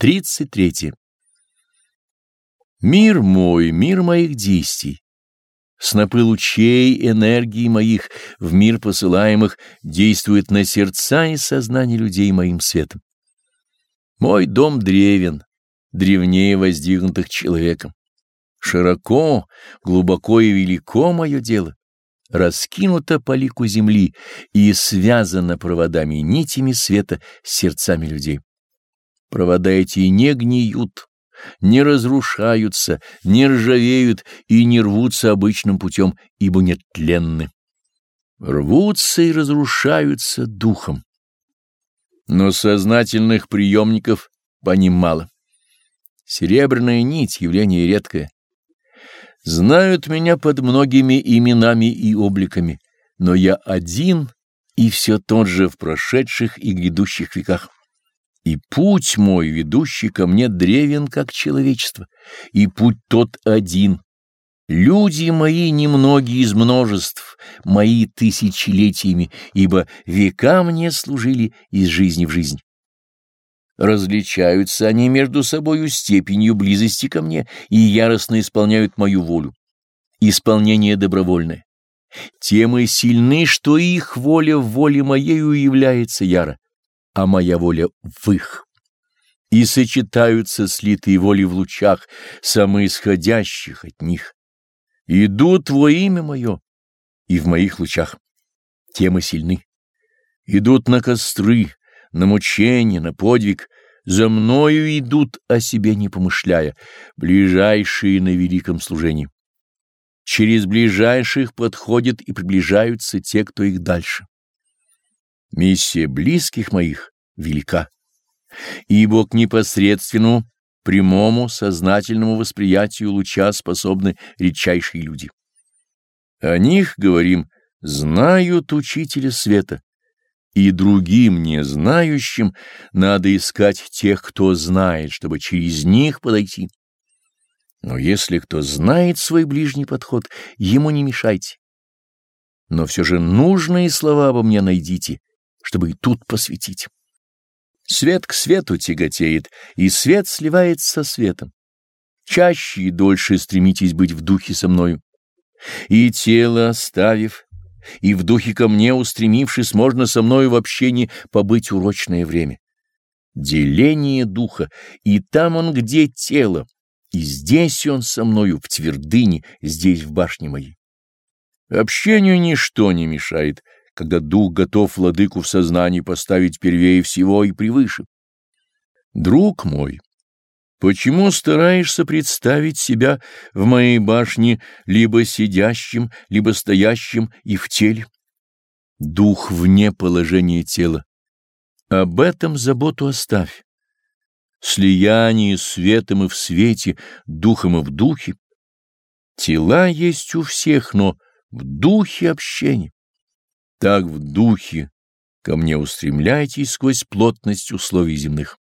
33. Мир мой, мир моих действий. Снопы лучей энергии моих, в мир посылаемых, действуют на сердца и сознание людей моим светом. Мой дом древен, древнее воздвигнутых человеком. Широко, глубоко и велико мое дело, раскинуто по лику земли и связано проводами и нитями света с сердцами людей. Провода эти не гниют, не разрушаются, не ржавеют и не рвутся обычным путем, ибо нетленны. Рвутся и разрушаются духом. Но сознательных приемников по ним мало. Серебряная нить — явление редкое. Знают меня под многими именами и обликами, но я один и все тот же в прошедших и грядущих веках. И путь мой, ведущий ко мне, древен, как человечество, и путь тот один. Люди мои немногие из множеств, мои тысячелетиями, ибо века мне служили из жизни в жизнь. Различаются они между собою степенью близости ко мне и яростно исполняют мою волю. Исполнение добровольное. Тем и сильны, что их воля в воле моею является яро а моя воля в их. И сочетаются слитые воли в лучах, самоисходящих от них. Идут во имя мое, и в моих лучах. Темы сильны. Идут на костры, на мучение, на подвиг, за мною идут, о себе не помышляя, ближайшие на великом служении. Через ближайших подходят и приближаются те, кто их дальше. Миссия близких моих велика, ибо к непосредственному, прямому, сознательному восприятию луча способны редчайшие люди. О них, говорим, знают учителя света, и другим, не знающим, надо искать тех, кто знает, чтобы через них подойти. Но если кто знает свой ближний подход, ему не мешайте. Но все же нужные слова обо мне найдите, чтобы и тут посветить. Свет к свету тяготеет, и свет сливается со светом. Чаще и дольше стремитесь быть в духе со мною. И тело оставив, и в духе ко мне устремившись, можно со мною в общении побыть урочное время. Деление духа, и там он, где тело, и здесь он со мною в твердыне, здесь в башне моей. Общению ничто не мешает, когда дух готов владыку в сознании поставить первее всего и превыше. Друг мой, почему стараешься представить себя в моей башне либо сидящим, либо стоящим и в теле? Дух вне положения тела. Об этом заботу оставь. Слияние светом и в свете, духом и в духе. Тела есть у всех, но в духе общения. Так в духе ко мне устремляйтесь сквозь плотность условий земных.